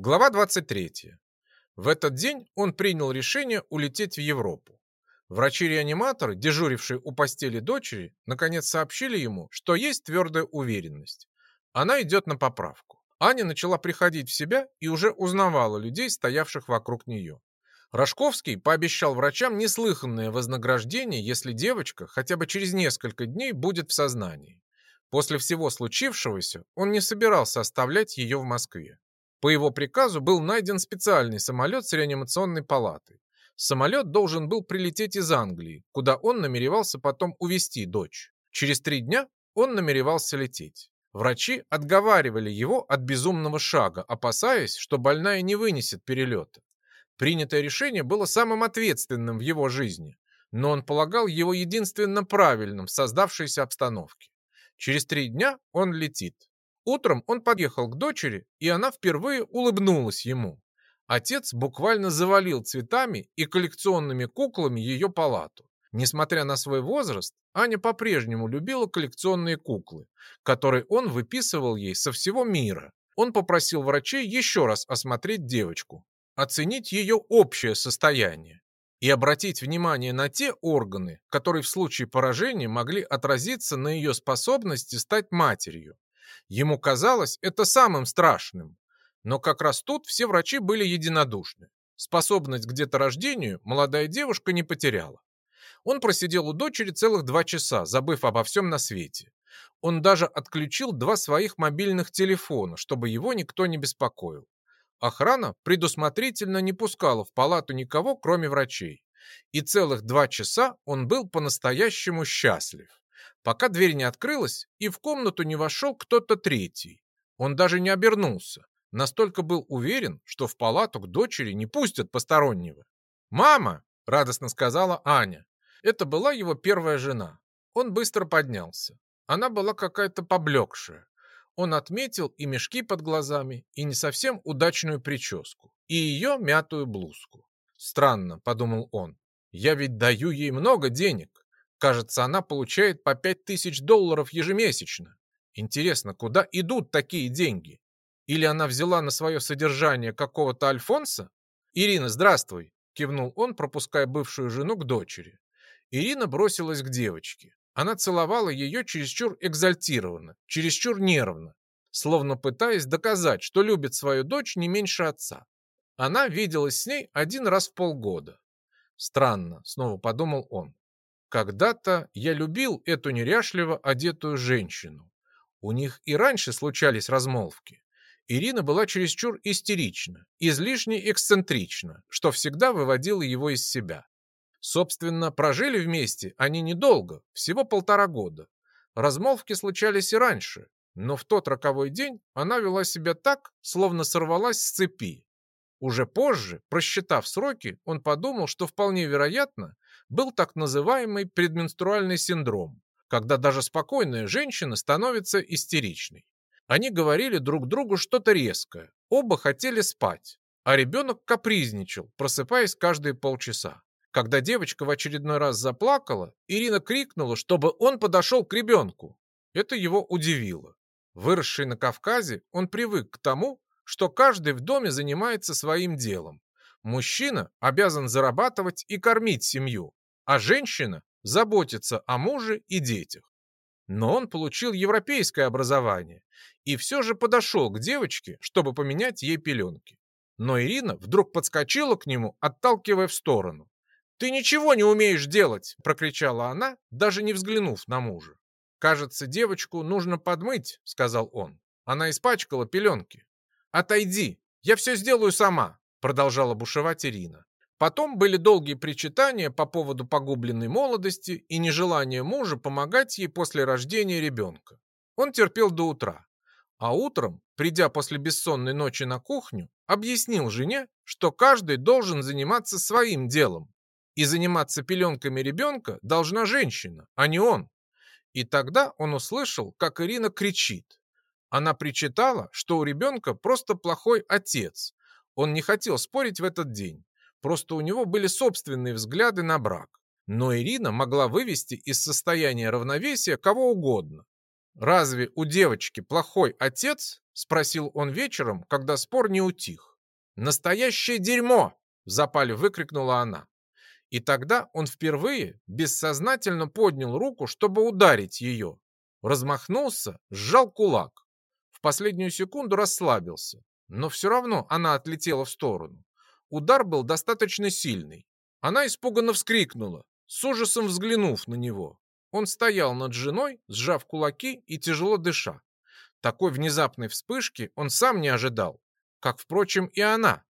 Глава 23. В этот день он принял решение улететь в Европу. Врачи-реаниматоры, дежурившие у постели дочери, наконец сообщили ему, что есть твердая уверенность. Она идет на поправку. Аня начала приходить в себя и уже узнавала людей, стоявших вокруг нее. Рожковский пообещал врачам неслыханное вознаграждение, если девочка хотя бы через несколько дней будет в сознании. После всего случившегося он не собирался оставлять ее в Москве. По его приказу был найден специальный самолет с реанимационной палатой. Самолет должен был прилететь из Англии, куда он намеревался потом увезти дочь. Через три дня он намеревался лететь. Врачи отговаривали его от безумного шага, опасаясь, что больная не вынесет перелета. Принятое решение было самым ответственным в его жизни, но он полагал его единственно правильным в создавшейся обстановке. Через три дня он летит. Утром он подъехал к дочери, и она впервые улыбнулась ему. Отец буквально завалил цветами и коллекционными куклами ее палату. Несмотря на свой возраст, Аня по-прежнему любила коллекционные куклы, которые он выписывал ей со всего мира. Он попросил врачей еще раз осмотреть девочку, оценить ее общее состояние и обратить внимание на те органы, которые в случае поражения могли отразиться на ее способности стать матерью. Ему казалось это самым страшным. Но как раз тут все врачи были единодушны. Способность к деторождению молодая девушка не потеряла. Он просидел у дочери целых два часа, забыв обо всем на свете. Он даже отключил два своих мобильных телефона, чтобы его никто не беспокоил. Охрана предусмотрительно не пускала в палату никого, кроме врачей. И целых два часа он был по-настоящему счастлив пока дверь не открылась и в комнату не вошел кто-то третий. Он даже не обернулся, настолько был уверен, что в палату к дочери не пустят постороннего. «Мама!» — радостно сказала Аня. Это была его первая жена. Он быстро поднялся. Она была какая-то поблекшая. Он отметил и мешки под глазами, и не совсем удачную прическу, и ее мятую блузку. «Странно», — подумал он, — «я ведь даю ей много денег, Кажется, она получает по 5000 долларов ежемесячно. Интересно, куда идут такие деньги? Или она взяла на свое содержание какого-то Альфонса? «Ирина, здравствуй!» – кивнул он, пропуская бывшую жену к дочери. Ирина бросилась к девочке. Она целовала ее чересчур экзальтированно, чересчур нервно, словно пытаясь доказать, что любит свою дочь не меньше отца. Она виделась с ней один раз в полгода. Странно, снова подумал он. Когда-то я любил эту неряшливо одетую женщину. У них и раньше случались размолвки. Ирина была чересчур истерична, излишне эксцентрична, что всегда выводило его из себя. Собственно, прожили вместе они недолго, всего полтора года. Размолвки случались и раньше, но в тот роковой день она вела себя так, словно сорвалась с цепи. Уже позже, просчитав сроки, он подумал, что вполне вероятно, был так называемый предменструальный синдром, когда даже спокойная женщина становится истеричной. Они говорили друг другу что-то резкое, оба хотели спать, а ребенок капризничал, просыпаясь каждые полчаса. Когда девочка в очередной раз заплакала, Ирина крикнула, чтобы он подошел к ребенку. Это его удивило. Выросший на Кавказе, он привык к тому, что каждый в доме занимается своим делом. Мужчина обязан зарабатывать и кормить семью, а женщина заботится о муже и детях. Но он получил европейское образование и все же подошел к девочке, чтобы поменять ей пеленки. Но Ирина вдруг подскочила к нему, отталкивая в сторону. «Ты ничего не умеешь делать!» – прокричала она, даже не взглянув на мужа. «Кажется, девочку нужно подмыть», – сказал он. Она испачкала пеленки. «Отойди, я все сделаю сама», – продолжала бушевать Ирина. Потом были долгие причитания по поводу погубленной молодости и нежелания мужа помогать ей после рождения ребенка. Он терпел до утра. А утром, придя после бессонной ночи на кухню, объяснил жене, что каждый должен заниматься своим делом. И заниматься пеленками ребенка должна женщина, а не он. И тогда он услышал, как Ирина кричит. Она причитала, что у ребенка просто плохой отец. Он не хотел спорить в этот день. Просто у него были собственные взгляды на брак. Но Ирина могла вывести из состояния равновесия кого угодно. «Разве у девочки плохой отец?» – спросил он вечером, когда спор не утих. «Настоящее дерьмо!» — в запале выкрикнула она. И тогда он впервые бессознательно поднял руку, чтобы ударить ее. Размахнулся, сжал кулак. В последнюю секунду расслабился, но все равно она отлетела в сторону. Удар был достаточно сильный. Она испуганно вскрикнула, с ужасом взглянув на него. Он стоял над женой, сжав кулаки и тяжело дыша. Такой внезапной вспышки он сам не ожидал, как, впрочем, и она.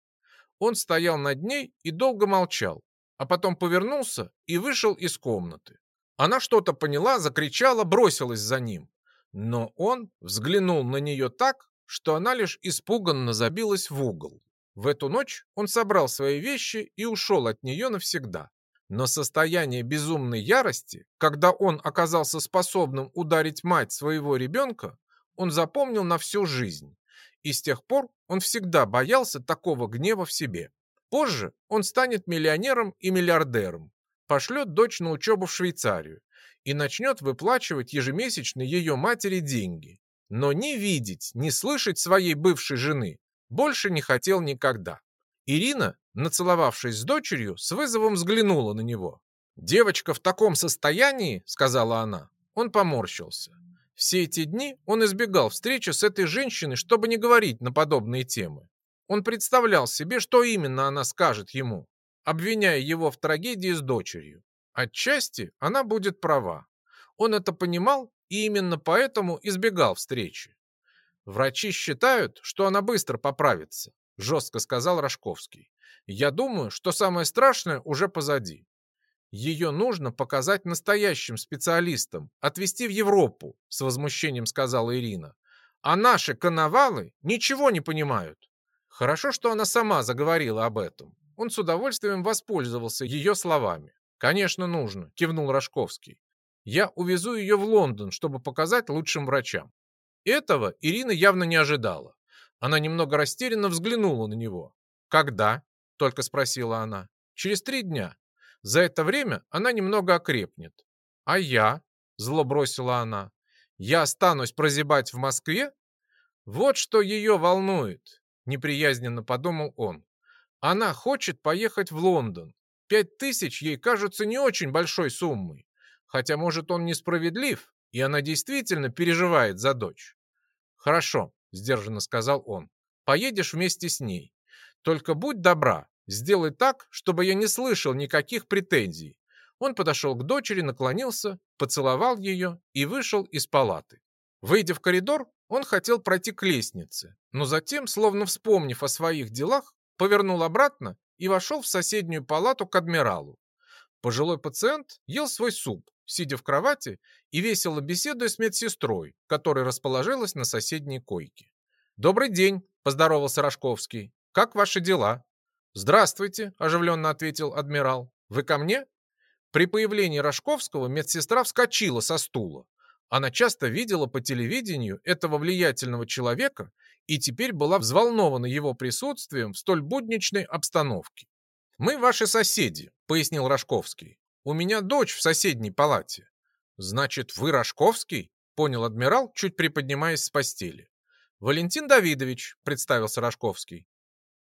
Он стоял над ней и долго молчал, а потом повернулся и вышел из комнаты. Она что-то поняла, закричала, бросилась за ним. Но он взглянул на нее так, что она лишь испуганно забилась в угол. В эту ночь он собрал свои вещи и ушел от нее навсегда. Но состояние безумной ярости, когда он оказался способным ударить мать своего ребенка, он запомнил на всю жизнь. И с тех пор он всегда боялся такого гнева в себе. Позже он станет миллионером и миллиардером, пошлет дочь на учебу в Швейцарию и начнет выплачивать ежемесячно ее матери деньги. Но ни видеть, ни слышать своей бывшей жены больше не хотел никогда. Ирина, нацеловавшись с дочерью, с вызовом взглянула на него. «Девочка в таком состоянии», — сказала она. Он поморщился. Все эти дни он избегал встречи с этой женщиной, чтобы не говорить на подобные темы. Он представлял себе, что именно она скажет ему, обвиняя его в трагедии с дочерью. Отчасти она будет права. Он это понимал и именно поэтому избегал встречи. «Врачи считают, что она быстро поправится», – жестко сказал Рожковский. «Я думаю, что самое страшное уже позади. Ее нужно показать настоящим специалистам, отвезти в Европу», – с возмущением сказала Ирина. «А наши коновалы ничего не понимают. Хорошо, что она сама заговорила об этом. Он с удовольствием воспользовался ее словами. «Конечно, нужно», – кивнул Рожковский. «Я увезу ее в Лондон, чтобы показать лучшим врачам». Этого Ирина явно не ожидала. Она немного растерянно взглянула на него. «Когда?» – только спросила она. «Через три дня. За это время она немного окрепнет». «А я?» – зло бросила она. «Я останусь прозябать в Москве?» Вот что ее волнует неприязненно подумал он. Она хочет поехать в Лондон. Пять тысяч ей кажется не очень большой суммой. Хотя, может, он несправедлив, и она действительно переживает за дочь. Хорошо, сдержанно сказал он. Поедешь вместе с ней. Только будь добра, сделай так, чтобы я не слышал никаких претензий. Он подошел к дочери, наклонился, поцеловал ее и вышел из палаты. Выйдя в коридор, он хотел пройти к лестнице, но затем, словно вспомнив о своих делах, повернул обратно и вошел в соседнюю палату к адмиралу. Пожилой пациент ел свой суп, сидя в кровати и весело беседуя с медсестрой, которая расположилась на соседней койке. «Добрый день», – поздоровался Рожковский. «Как ваши дела?» «Здравствуйте», – оживленно ответил адмирал. «Вы ко мне?» При появлении Рожковского медсестра вскочила со стула. Она часто видела по телевидению этого влиятельного человека и теперь была взволнована его присутствием в столь будничной обстановке. «Мы ваши соседи», — пояснил Рожковский. «У меня дочь в соседней палате». «Значит, вы Рожковский?» — понял адмирал, чуть приподнимаясь с постели. «Валентин Давидович», — представился Рожковский.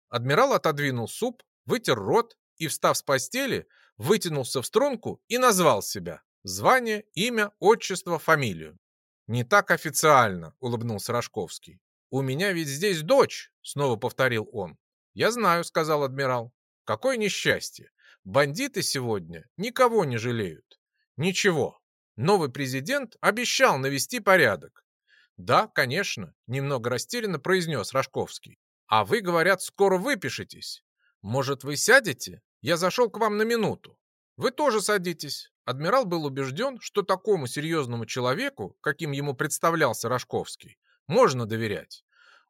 Адмирал отодвинул суп, вытер рот и, встав с постели, вытянулся в струнку и назвал себя. Звание, имя, отчество, фамилию. Не так официально, улыбнулся Рожковский. У меня ведь здесь дочь, снова повторил он. Я знаю, сказал адмирал. Какое несчастье. Бандиты сегодня никого не жалеют. Ничего. Новый президент обещал навести порядок. Да, конечно, немного растерянно произнес Рожковский. А вы, говорят, скоро выпишетесь. Может, вы сядете? Я зашел к вам на минуту. Вы тоже садитесь. Адмирал был убежден, что такому серьезному человеку, каким ему представлялся Рожковский, можно доверять.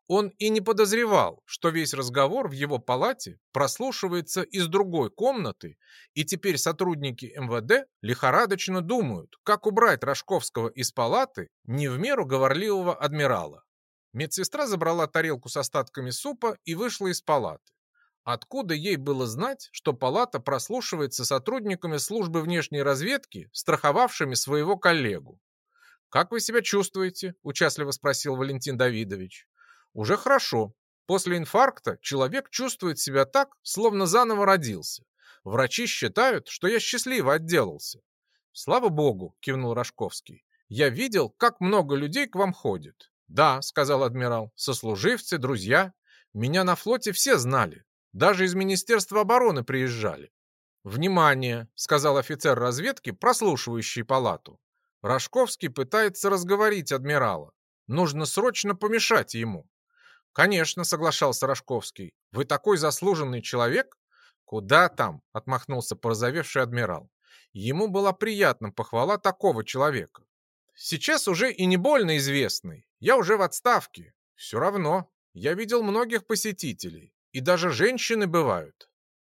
Он и не подозревал, что весь разговор в его палате прослушивается из другой комнаты, и теперь сотрудники МВД лихорадочно думают, как убрать Рожковского из палаты не в меру говорливого адмирала. Медсестра забрала тарелку с остатками супа и вышла из палаты. Откуда ей было знать, что палата прослушивается сотрудниками службы внешней разведки, страховавшими своего коллегу? «Как вы себя чувствуете?» – участливо спросил Валентин Давидович. «Уже хорошо. После инфаркта человек чувствует себя так, словно заново родился. Врачи считают, что я счастливо отделался. Слава богу, кивнул Рожковский. Я видел, как много людей к вам ходит. Да, сказал адмирал, сослуживцы, друзья. Меня на флоте все знали. Даже из Министерства обороны приезжали. «Внимание!» — сказал офицер разведки, прослушивающий палату. Рожковский пытается разговорить адмирала. Нужно срочно помешать ему. «Конечно», — соглашался Рожковский. «Вы такой заслуженный человек?» «Куда там?» — отмахнулся порозовевший адмирал. Ему была приятна похвала такого человека. «Сейчас уже и не больно известный. Я уже в отставке. Все равно. Я видел многих посетителей. И даже женщины бывают.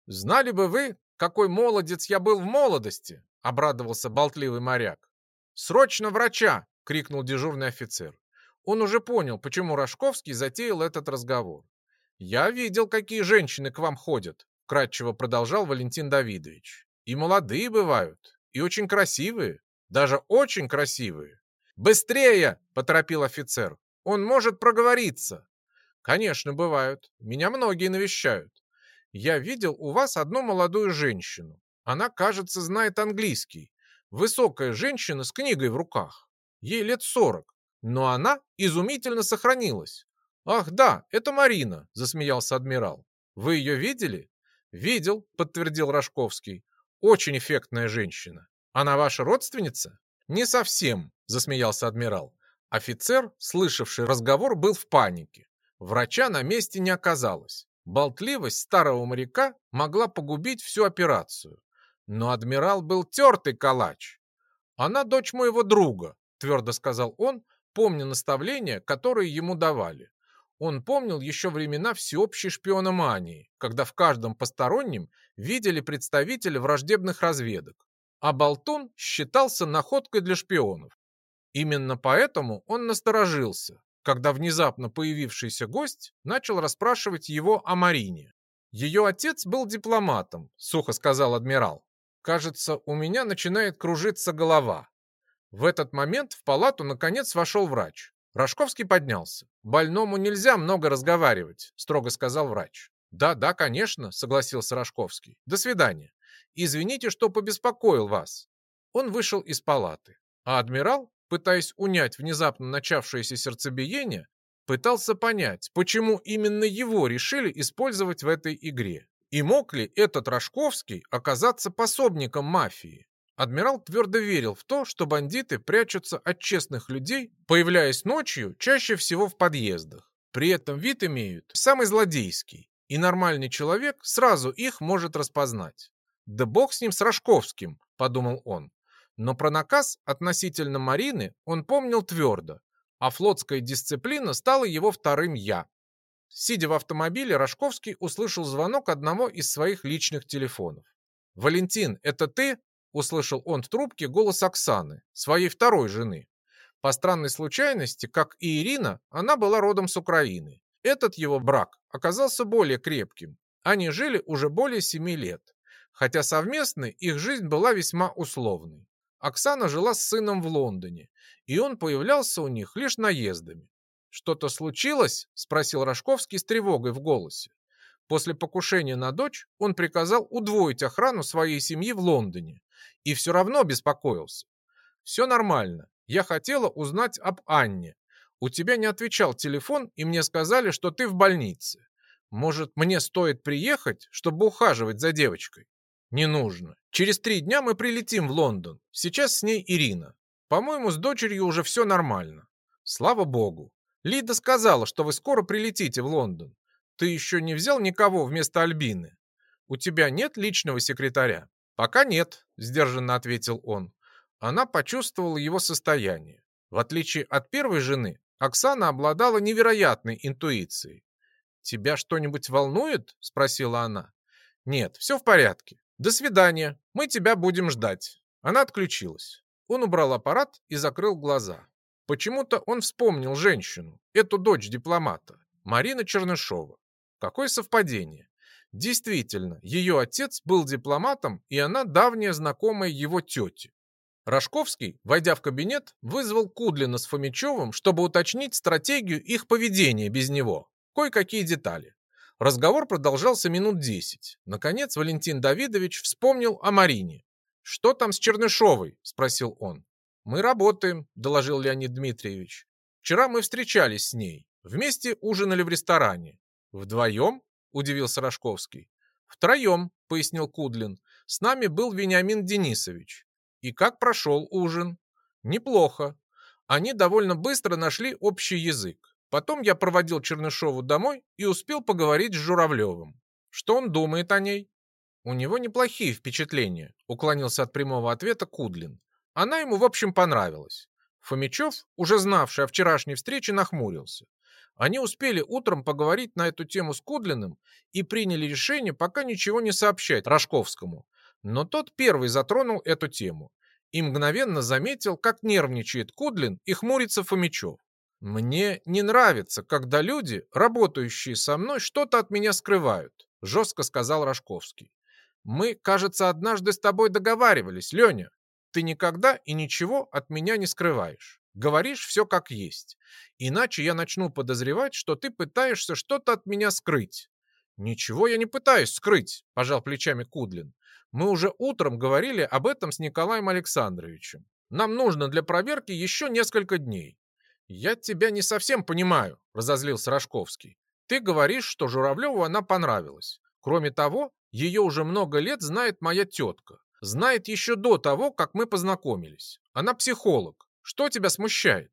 Знали бы вы, какой молодец я был в молодости!» — обрадовался болтливый моряк. «Срочно врача!» — крикнул дежурный офицер. Он уже понял, почему Рожковский затеял этот разговор. «Я видел, какие женщины к вам ходят», — кратчево продолжал Валентин Давидович. «И молодые бывают, и очень красивые, даже очень красивые». «Быстрее!» — поторопил офицер. «Он может проговориться». «Конечно, бывают. Меня многие навещают. Я видел у вас одну молодую женщину. Она, кажется, знает английский. Высокая женщина с книгой в руках. Ей лет сорок но она изумительно сохранилась. «Ах, да, это Марина», — засмеялся адмирал. «Вы ее видели?» «Видел», — подтвердил Рожковский. «Очень эффектная женщина. Она ваша родственница?» «Не совсем», — засмеялся адмирал. Офицер, слышавший разговор, был в панике. Врача на месте не оказалось. Болтливость старого моряка могла погубить всю операцию. Но адмирал был тертый калач. «Она дочь моего друга», — твердо сказал он, помня наставления, которые ему давали. Он помнил еще времена всеобщей шпиономании, когда в каждом постороннем видели представителя враждебных разведок, а Болтун считался находкой для шпионов. Именно поэтому он насторожился, когда внезапно появившийся гость начал расспрашивать его о Марине. «Ее отец был дипломатом», — сухо сказал адмирал. «Кажется, у меня начинает кружиться голова. В этот момент в палату наконец вошел врач. Рожковский поднялся. «Больному нельзя много разговаривать», — строго сказал врач. «Да, да, конечно», — согласился Рожковский. «До свидания. Извините, что побеспокоил вас». Он вышел из палаты. А адмирал, пытаясь унять внезапно начавшееся сердцебиение, пытался понять, почему именно его решили использовать в этой игре. И мог ли этот Рожковский оказаться пособником мафии? Адмирал твердо верил в то, что бандиты прячутся от честных людей, появляясь ночью чаще всего в подъездах. При этом вид имеют самый злодейский, и нормальный человек сразу их может распознать. «Да бог с ним, с Рожковским», — подумал он. Но про наказ относительно Марины он помнил твердо, а флотская дисциплина стала его вторым «я». Сидя в автомобиле, Рожковский услышал звонок одного из своих личных телефонов. «Валентин, это ты?» Услышал он в трубке голос Оксаны, своей второй жены. По странной случайности, как и Ирина, она была родом с Украины. Этот его брак оказался более крепким. Они жили уже более семи лет, хотя совместной их жизнь была весьма условной. Оксана жила с сыном в Лондоне, и он появлялся у них лишь наездами. «Что-то случилось?» – спросил Рожковский с тревогой в голосе. После покушения на дочь он приказал удвоить охрану своей семьи в Лондоне и все равно беспокоился. Все нормально. Я хотела узнать об Анне. У тебя не отвечал телефон, и мне сказали, что ты в больнице. Может, мне стоит приехать, чтобы ухаживать за девочкой? Не нужно. Через три дня мы прилетим в Лондон. Сейчас с ней Ирина. По-моему, с дочерью уже все нормально. Слава богу. Лида сказала, что вы скоро прилетите в Лондон. Ты еще не взял никого вместо Альбины? У тебя нет личного секретаря? «Пока нет», — сдержанно ответил он. Она почувствовала его состояние. В отличие от первой жены, Оксана обладала невероятной интуицией. «Тебя что-нибудь волнует?» — спросила она. «Нет, все в порядке. До свидания. Мы тебя будем ждать». Она отключилась. Он убрал аппарат и закрыл глаза. Почему-то он вспомнил женщину, эту дочь дипломата, Марина Чернышова. Какое совпадение. Действительно, ее отец был дипломатом, и она давняя знакомая его тети. Рожковский, войдя в кабинет, вызвал Кудлина с Фомичевым, чтобы уточнить стратегию их поведения без него. кое-какие детали. Разговор продолжался минут десять. Наконец Валентин Давидович вспомнил о Марине. «Что там с Чернышовой?» – спросил он. «Мы работаем», – доложил Леонид Дмитриевич. «Вчера мы встречались с ней. Вместе ужинали в ресторане». «Вдвоем?» – удивился Рожковский. «Втроем», – пояснил Кудлин. «С нами был Вениамин Денисович. И как прошел ужин?» «Неплохо. Они довольно быстро нашли общий язык. Потом я проводил Чернышову домой и успел поговорить с Журавлевым. Что он думает о ней? У него неплохие впечатления, уклонился от прямого ответа Кудлин. Она ему, в общем, понравилась. Фомичев, уже знавший о вчерашней встрече, нахмурился. Они успели утром поговорить на эту тему с Кудлиным и приняли решение пока ничего не сообщать Рожковскому. Но тот первый затронул эту тему и мгновенно заметил, как нервничает Кудлин и хмурится Фомичев. «Мне не нравится, когда люди, работающие со мной, что-то от меня скрывают», жестко сказал Рожковский. «Мы, кажется, однажды с тобой договаривались, Леня. Ты никогда и ничего от меня не скрываешь. Говоришь все как есть. Иначе я начну подозревать, что ты пытаешься что-то от меня скрыть». «Ничего я не пытаюсь скрыть», – пожал плечами Кудлин. «Мы уже утром говорили об этом с Николаем Александровичем. Нам нужно для проверки еще несколько дней. «Я тебя не совсем понимаю», — разозлился Рожковский. «Ты говоришь, что Журавлеву она понравилась. Кроме того, ее уже много лет знает моя тетка. Знает еще до того, как мы познакомились. Она психолог. Что тебя смущает?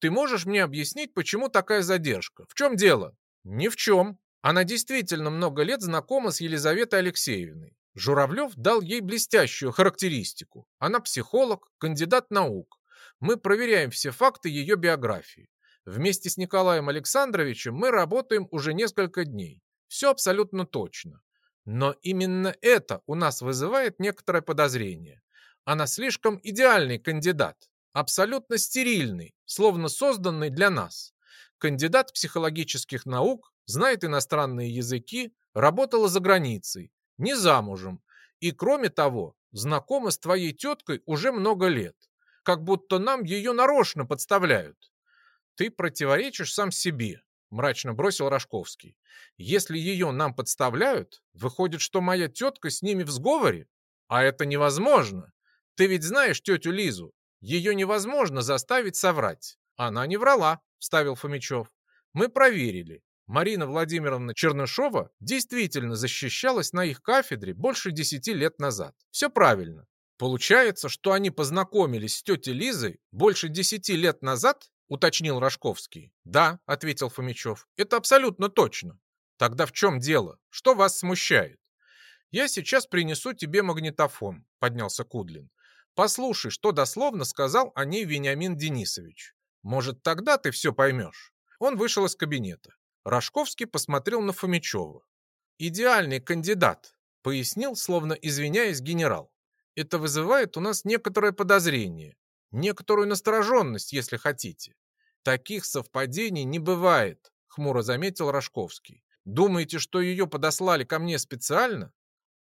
Ты можешь мне объяснить, почему такая задержка? В чем дело?» «Ни в чем. Она действительно много лет знакома с Елизаветой Алексеевной. Журавлев дал ей блестящую характеристику. Она психолог, кандидат наук. Мы проверяем все факты ее биографии. Вместе с Николаем Александровичем мы работаем уже несколько дней. Все абсолютно точно. Но именно это у нас вызывает некоторое подозрение. Она слишком идеальный кандидат, абсолютно стерильный, словно созданный для нас. Кандидат психологических наук, знает иностранные языки, работала за границей, не замужем и, кроме того, знакома с твоей теткой уже много лет как будто нам ее нарочно подставляют. Ты противоречишь сам себе, мрачно бросил Рожковский. Если ее нам подставляют, выходит, что моя тетка с ними в сговоре? А это невозможно. Ты ведь знаешь тетю Лизу. Ее невозможно заставить соврать. Она не врала, вставил Фомичев. Мы проверили. Марина Владимировна Чернышова действительно защищалась на их кафедре больше десяти лет назад. Все правильно. Получается, что они познакомились с тетей Лизой больше десяти лет назад, уточнил Рожковский. Да, ответил Фомичев, это абсолютно точно. Тогда в чем дело? Что вас смущает? Я сейчас принесу тебе магнитофон, поднялся Кудлин. Послушай, что дословно сказал о ней Вениамин Денисович. Может, тогда ты все поймешь. Он вышел из кабинета. Рожковский посмотрел на Фомичева. «Идеальный кандидат», — пояснил, словно извиняясь генерал. Это вызывает у нас некоторое подозрение, некоторую настороженность, если хотите. Таких совпадений не бывает, хмуро заметил Рожковский. Думаете, что ее подослали ко мне специально?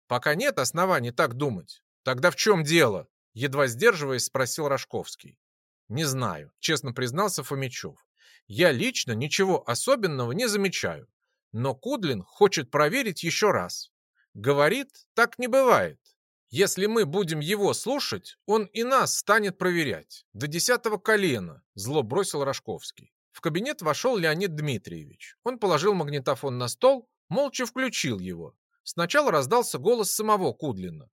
Пока нет оснований так думать. Тогда в чем дело? Едва сдерживаясь, спросил Рожковский. Не знаю, честно признался Фомичев. Я лично ничего особенного не замечаю. Но Кудлин хочет проверить еще раз. Говорит, так не бывает. Если мы будем его слушать, он и нас станет проверять. До десятого колена, зло бросил Рожковский. В кабинет вошел Леонид Дмитриевич. Он положил магнитофон на стол, молча включил его. Сначала раздался голос самого Кудлина.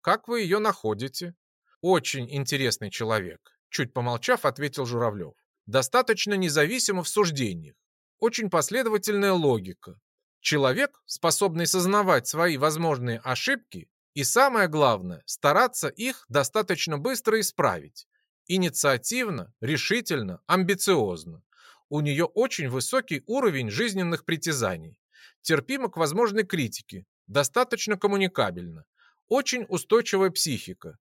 «Как вы ее находите?» «Очень интересный человек», чуть помолчав, ответил Журавлев. «Достаточно независимо в суждениях. Очень последовательная логика. Человек, способный сознавать свои возможные ошибки и самое главное, стараться их достаточно быстро исправить. Инициативно, решительно, амбициозно. У нее очень высокий уровень жизненных притязаний. Терпима к возможной критике, достаточно коммуникабельна. Очень устойчивая психика.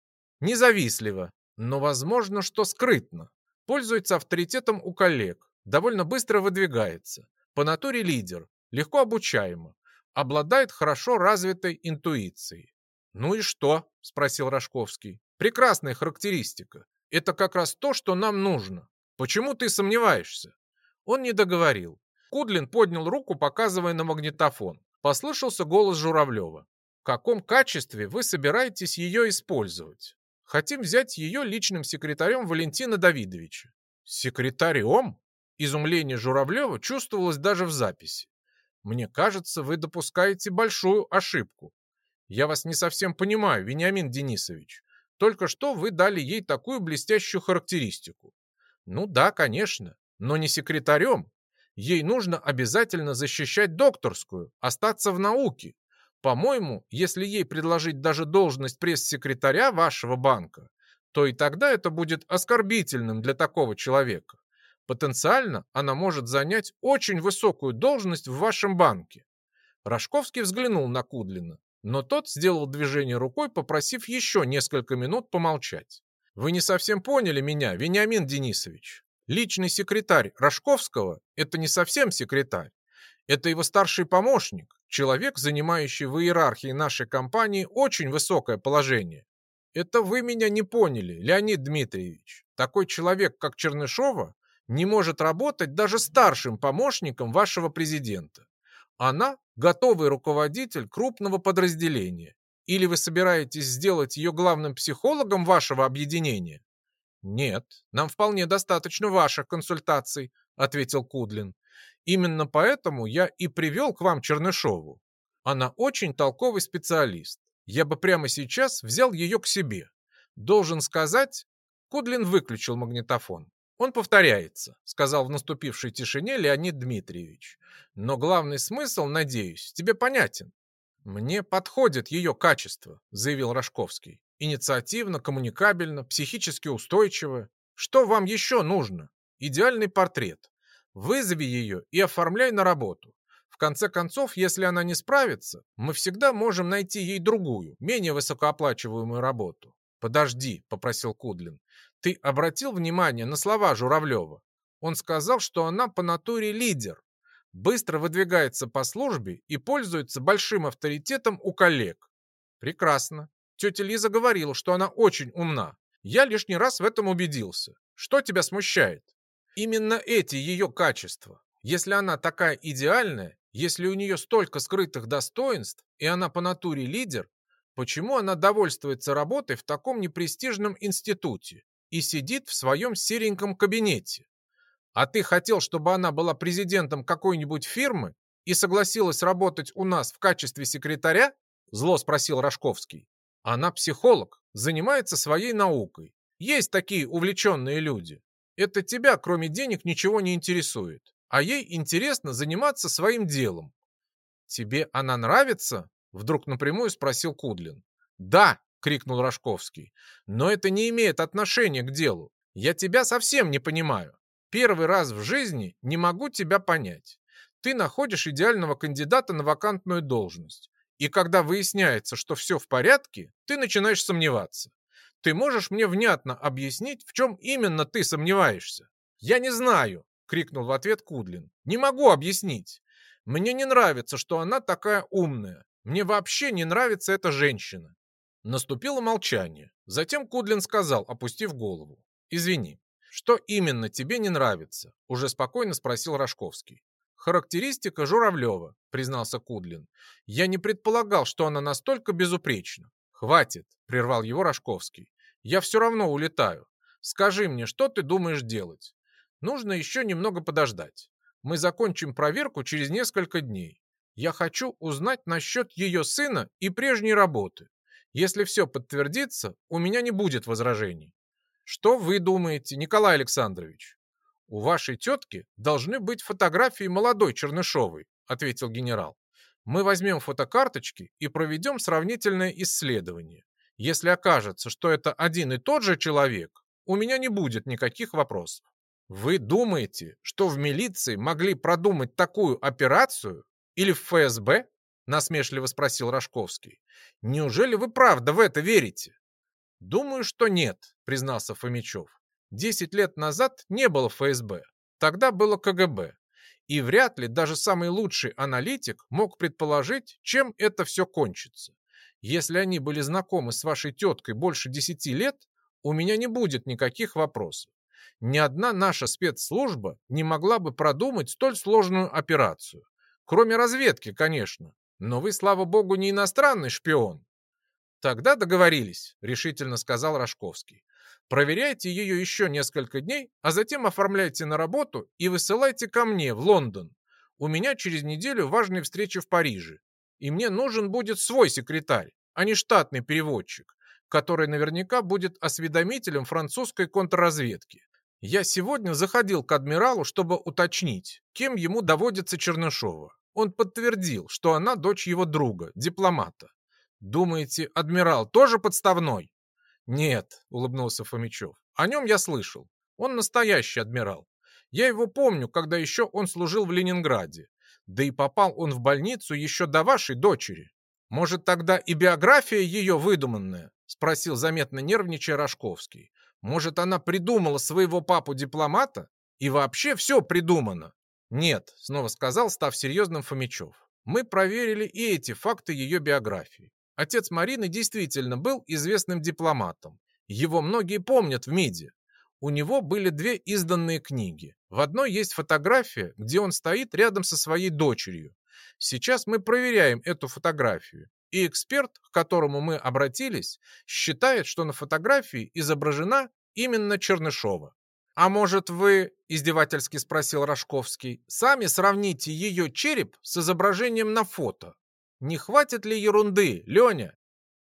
Независтлива, но возможно, что скрытно. Пользуется авторитетом у коллег, довольно быстро выдвигается. По натуре лидер, легко обучаемо, обладает хорошо развитой интуицией. «Ну и что?» – спросил Рожковский. «Прекрасная характеристика. Это как раз то, что нам нужно. Почему ты сомневаешься?» Он не договорил. Кудлин поднял руку, показывая на магнитофон. Послышался голос Журавлева. В каком качестве вы собираетесь ее использовать? Хотим взять ее личным секретарем Валентина Давидовича. Секретарем? Изумление Журавлева чувствовалось даже в записи. Мне кажется, вы допускаете большую ошибку. Я вас не совсем понимаю, Вениамин Денисович. Только что вы дали ей такую блестящую характеристику. Ну да, конечно, но не секретарем. Ей нужно обязательно защищать докторскую, остаться в науке. По-моему, если ей предложить даже должность пресс-секретаря вашего банка, то и тогда это будет оскорбительным для такого человека. Потенциально она может занять очень высокую должность в вашем банке. Рожковский взглянул на Кудлина, но тот сделал движение рукой, попросив еще несколько минут помолчать. «Вы не совсем поняли меня, Вениамин Денисович. Личный секретарь Рожковского – это не совсем секретарь. Это его старший помощник, человек, занимающий в иерархии нашей компании очень высокое положение. Это вы меня не поняли, Леонид Дмитриевич. Такой человек, как Чернышова, не может работать даже старшим помощником вашего президента. Она – готовый руководитель крупного подразделения. Или вы собираетесь сделать ее главным психологом вашего объединения? Нет, нам вполне достаточно ваших консультаций, ответил Кудлин. Именно поэтому я и привел к вам Чернышову. Она очень толковый специалист. Я бы прямо сейчас взял ее к себе. Должен сказать, Кудлин выключил магнитофон. Он повторяется, сказал в наступившей тишине Леонид Дмитриевич. Но главный смысл, надеюсь, тебе понятен. Мне подходит ее качество, заявил Рожковский. Инициативно, коммуникабельно, психически устойчиво. Что вам еще нужно? Идеальный портрет. Вызови ее и оформляй на работу. В конце концов, если она не справится, мы всегда можем найти ей другую, менее высокооплачиваемую работу. «Подожди», — попросил Кудлин. «Ты обратил внимание на слова Журавлева? Он сказал, что она по натуре лидер, быстро выдвигается по службе и пользуется большим авторитетом у коллег. Прекрасно. Тетя Лиза говорила, что она очень умна. Я лишний раз в этом убедился. Что тебя смущает? Именно эти ее качества. Если она такая идеальная, если у нее столько скрытых достоинств, и она по натуре лидер, почему она довольствуется работой в таком непрестижном институте и сидит в своем сереньком кабинете? А ты хотел, чтобы она была президентом какой-нибудь фирмы и согласилась работать у нас в качестве секретаря? Зло спросил Рожковский. Она психолог, занимается своей наукой. Есть такие увлеченные люди. Это тебя, кроме денег, ничего не интересует. А ей интересно заниматься своим делом. Тебе она нравится? Вдруг напрямую спросил Кудлин. Да, крикнул Рожковский. Но это не имеет отношения к делу. Я тебя совсем не понимаю. Первый раз в жизни не могу тебя понять. Ты находишь идеального кандидата на вакантную должность. И когда выясняется, что все в порядке, ты начинаешь сомневаться. Ты можешь мне внятно объяснить, в чем именно ты сомневаешься? Я не знаю, крикнул в ответ Кудлин. Не могу объяснить. Мне не нравится, что она такая умная. Мне вообще не нравится эта женщина. Наступило молчание. Затем Кудлин сказал, опустив голову. Извини, «Что именно тебе не нравится?» – уже спокойно спросил Рожковский. «Характеристика Журавлева», – признался Кудлин. «Я не предполагал, что она настолько безупречна». «Хватит», – прервал его Рожковский. «Я все равно улетаю. Скажи мне, что ты думаешь делать? Нужно еще немного подождать. Мы закончим проверку через несколько дней. Я хочу узнать насчет ее сына и прежней работы. Если все подтвердится, у меня не будет возражений. Что вы думаете, Николай Александрович? У вашей тетки должны быть фотографии молодой Чернышовой, ответил генерал. Мы возьмем фотокарточки и проведем сравнительное исследование. Если окажется, что это один и тот же человек, у меня не будет никаких вопросов. Вы думаете, что в милиции могли продумать такую операцию? Или в ФСБ? Насмешливо спросил Рожковский. Неужели вы правда в это верите? «Думаю, что нет», — признался Фомичев. «Десять лет назад не было ФСБ, тогда было КГБ. И вряд ли даже самый лучший аналитик мог предположить, чем это все кончится. Если они были знакомы с вашей теткой больше десяти лет, у меня не будет никаких вопросов. Ни одна наша спецслужба не могла бы продумать столь сложную операцию. Кроме разведки, конечно. Но вы, слава богу, не иностранный шпион. Тогда договорились, решительно сказал Рожковский. Проверяйте ее еще несколько дней, а затем оформляйте на работу и высылайте ко мне в Лондон. У меня через неделю важные встречи в Париже. И мне нужен будет свой секретарь, а не штатный переводчик, который наверняка будет осведомителем французской контрразведки. Я сегодня заходил к адмиралу, чтобы уточнить, кем ему доводится Чернышова. Он подтвердил, что она дочь его друга, дипломата. Думаете, адмирал тоже подставной? Нет, улыбнулся Фомичев. О нем я слышал. Он настоящий адмирал. Я его помню, когда еще он служил в Ленинграде. Да и попал он в больницу еще до вашей дочери. Может, тогда и биография ее выдуманная? Спросил заметно нервничая Рожковский. Может, она придумала своего папу-дипломата? И вообще все придумано. Нет, снова сказал, став серьезным Фомичев. Мы проверили и эти факты ее биографии. Отец Марины действительно был известным дипломатом. Его многие помнят в МИДе. У него были две изданные книги. В одной есть фотография, где он стоит рядом со своей дочерью. Сейчас мы проверяем эту фотографию. И эксперт, к которому мы обратились, считает, что на фотографии изображена именно Чернышова. «А может, вы, — издевательски спросил Рожковский, — сами сравните ее череп с изображением на фото? Не хватит ли ерунды, Леня?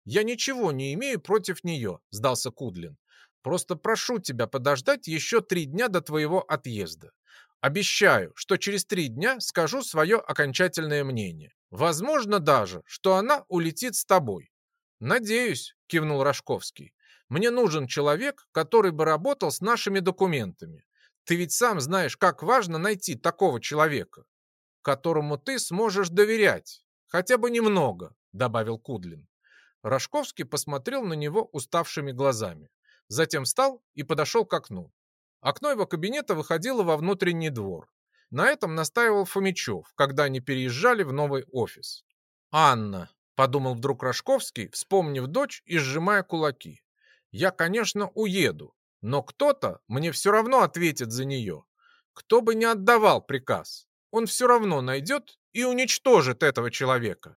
Я ничего не имею против нее, сдался Кудлин. Просто прошу тебя подождать еще три дня до твоего отъезда. Обещаю, что через три дня скажу свое окончательное мнение. Возможно даже, что она улетит с тобой. Надеюсь, кивнул Рожковский. Мне нужен человек, который бы работал с нашими документами. Ты ведь сам знаешь, как важно найти такого человека, которому ты сможешь доверять. Хотя бы немного, добавил Кудлин. Рожковский посмотрел на него уставшими глазами. Затем встал и подошел к окну. Окно его кабинета выходило во внутренний двор. На этом настаивал Фомичев, когда они переезжали в новый офис. «Анна», — подумал вдруг Рожковский, вспомнив дочь и сжимая кулаки. «Я, конечно, уеду, но кто-то мне все равно ответит за нее. Кто бы не отдавал приказ, он все равно найдет и уничтожит этого человека.